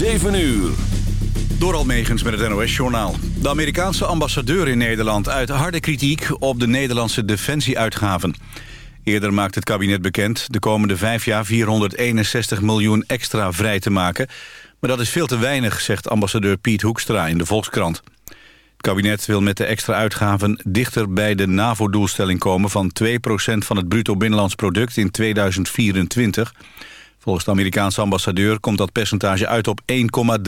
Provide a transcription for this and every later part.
7 uur. Door Almegens met het NOS-journaal. De Amerikaanse ambassadeur in Nederland uit harde kritiek op de Nederlandse defensieuitgaven. Eerder maakte het kabinet bekend de komende vijf jaar 461 miljoen extra vrij te maken. Maar dat is veel te weinig, zegt ambassadeur Piet Hoekstra in de Volkskrant. Het kabinet wil met de extra uitgaven dichter bij de NAVO-doelstelling komen... van 2% van het bruto binnenlands product in 2024. Volgens de Amerikaanse ambassadeur komt dat percentage uit op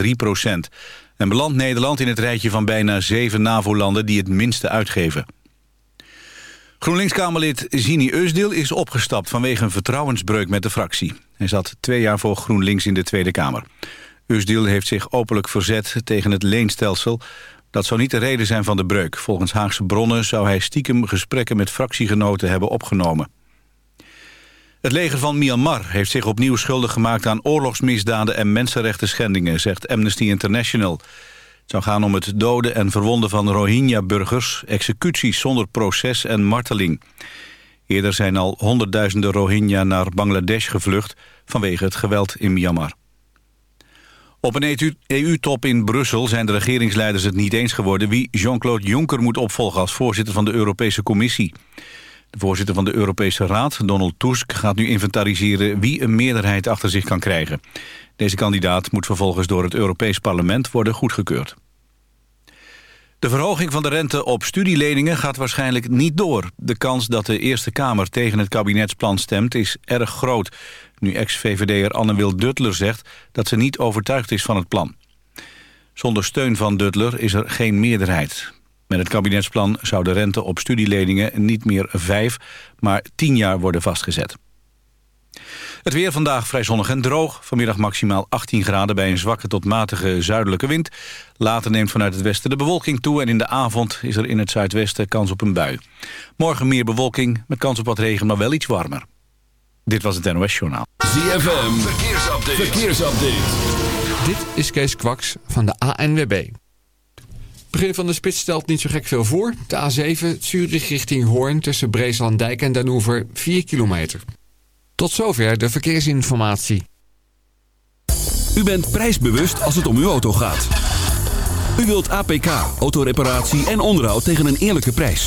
1,3 procent. En belandt Nederland in het rijtje van bijna zeven NAVO-landen die het minste uitgeven. GroenLinks-Kamerlid Zini Eusdil is opgestapt vanwege een vertrouwensbreuk met de fractie. Hij zat twee jaar voor GroenLinks in de Tweede Kamer. Eusdil heeft zich openlijk verzet tegen het leenstelsel. Dat zou niet de reden zijn van de breuk. Volgens Haagse bronnen zou hij stiekem gesprekken met fractiegenoten hebben opgenomen. Het leger van Myanmar heeft zich opnieuw schuldig gemaakt aan oorlogsmisdaden en mensenrechten schendingen, zegt Amnesty International. Het zou gaan om het doden en verwonden van Rohingya-burgers, executies zonder proces en marteling. Eerder zijn al honderdduizenden Rohingya naar Bangladesh gevlucht vanwege het geweld in Myanmar. Op een EU-top in Brussel zijn de regeringsleiders het niet eens geworden... wie Jean-Claude Juncker moet opvolgen als voorzitter van de Europese Commissie. De voorzitter van de Europese Raad, Donald Tusk, gaat nu inventariseren wie een meerderheid achter zich kan krijgen. Deze kandidaat moet vervolgens door het Europees Parlement worden goedgekeurd. De verhoging van de rente op studieleningen gaat waarschijnlijk niet door. De kans dat de Eerste Kamer tegen het kabinetsplan stemt is erg groot. Nu ex-VVD'er Anne-Wil Duttler zegt dat ze niet overtuigd is van het plan. Zonder steun van Duttler is er geen meerderheid. Met het kabinetsplan zou de rente op studieleningen niet meer vijf, maar tien jaar worden vastgezet. Het weer vandaag vrij zonnig en droog. Vanmiddag maximaal 18 graden bij een zwakke tot matige zuidelijke wind. Later neemt vanuit het westen de bewolking toe... en in de avond is er in het zuidwesten kans op een bui. Morgen meer bewolking met kans op wat regen, maar wel iets warmer. Dit was het NOS Journaal. ZFM, verkeersupdate. verkeersupdate. Dit is Kees Kwaks van de ANWB. Begin van de spits stelt niet zo gek veel voor. De A7 Zurich richting Hoorn tussen Breeslanddijk en Den 4 kilometer. Tot zover de verkeersinformatie. U bent prijsbewust als het om uw auto gaat. U wilt APK, autoreparatie en onderhoud tegen een eerlijke prijs.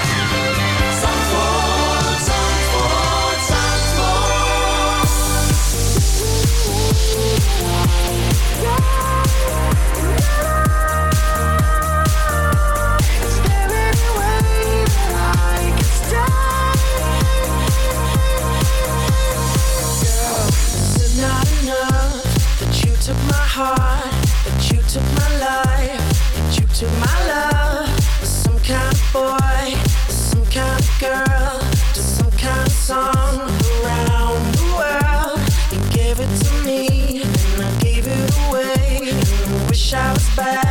fast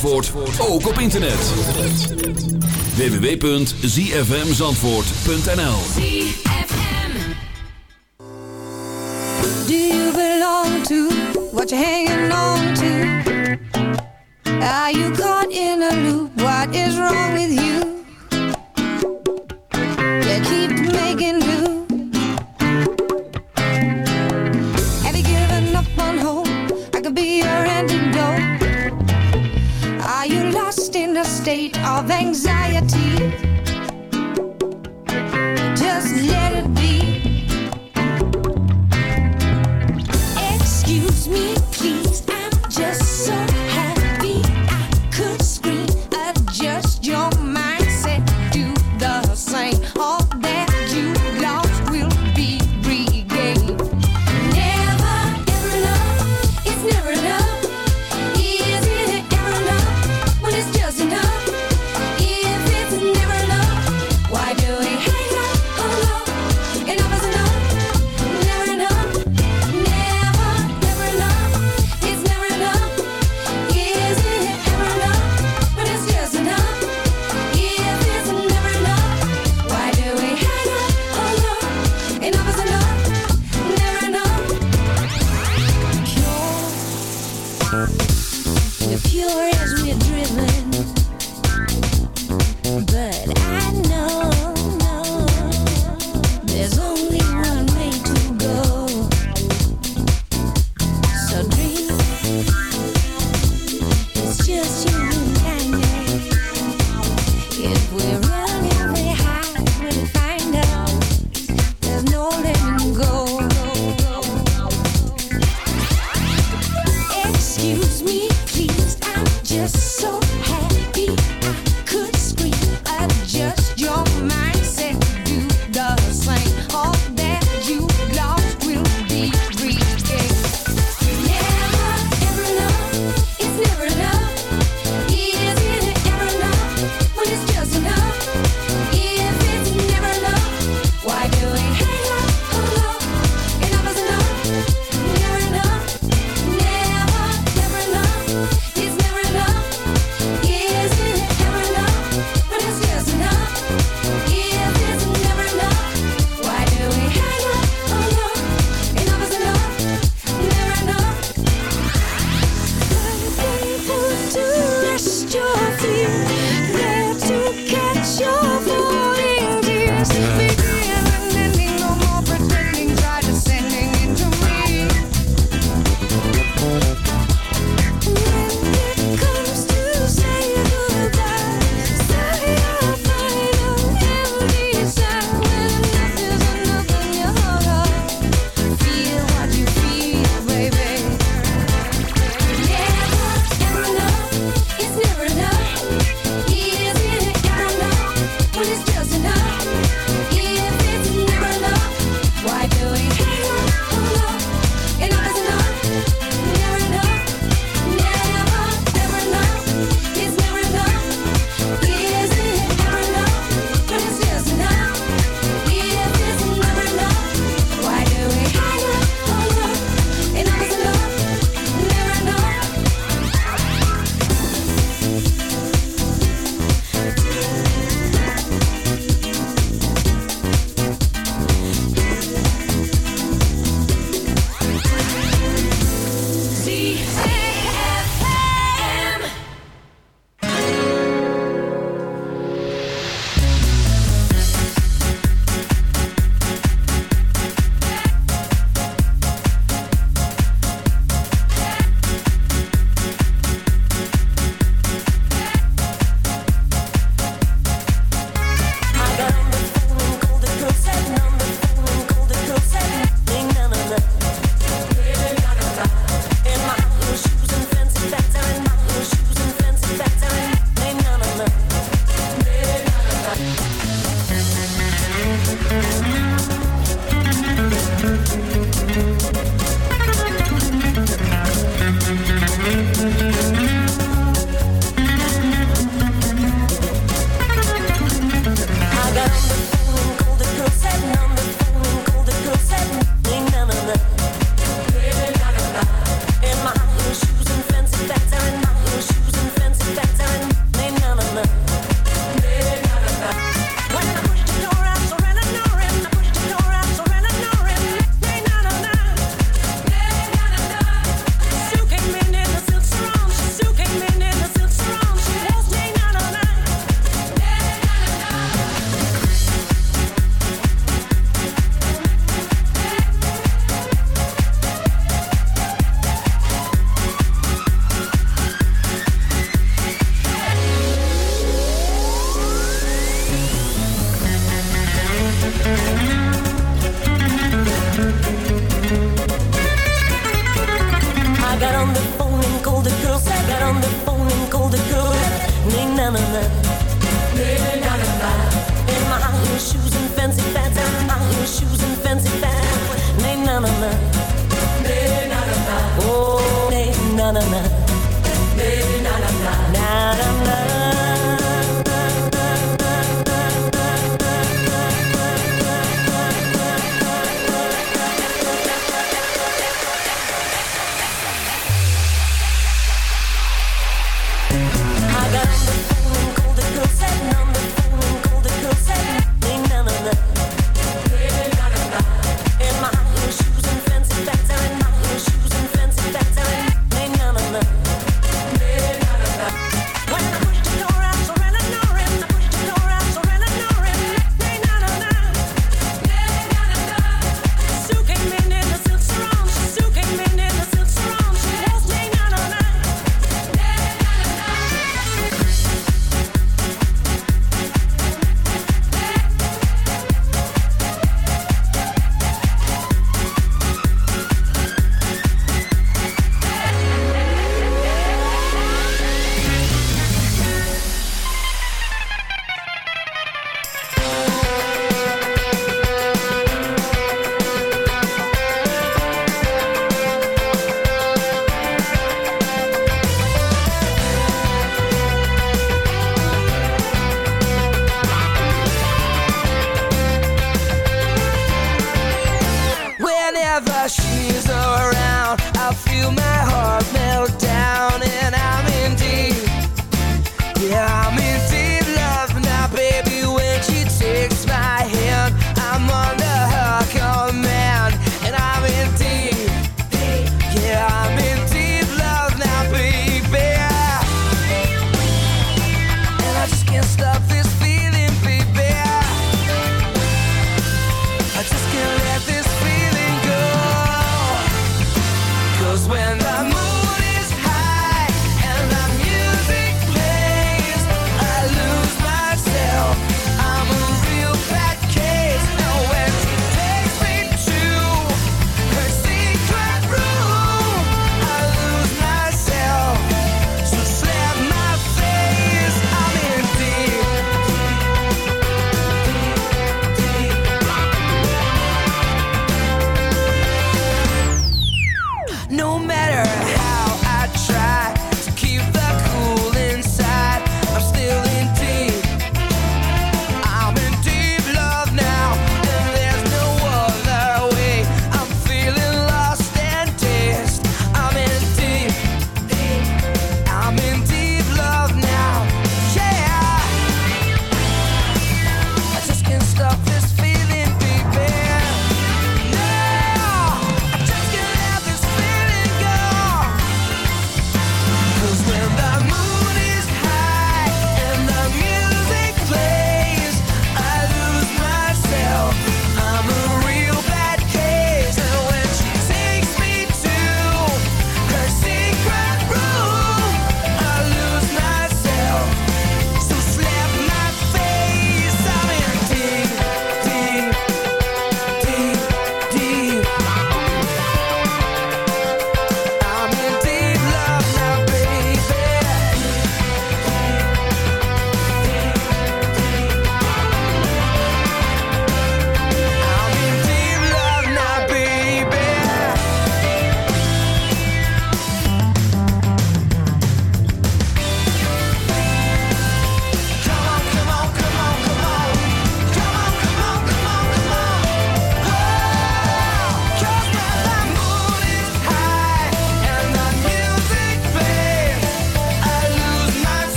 Zandvoort, ook op internet. www.zfmzandvoort.nl Do you belong to what you're hanging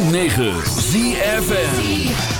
106.9 ZFN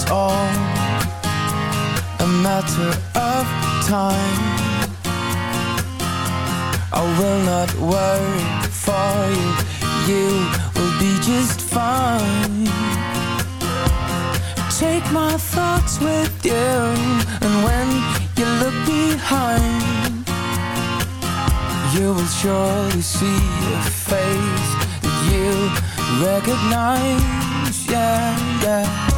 it's all a matter of time. I will not worry for you. You will be just fine. Take my thoughts with you And when you look behind You will surely see a face That you recognize. Yeah, yeah.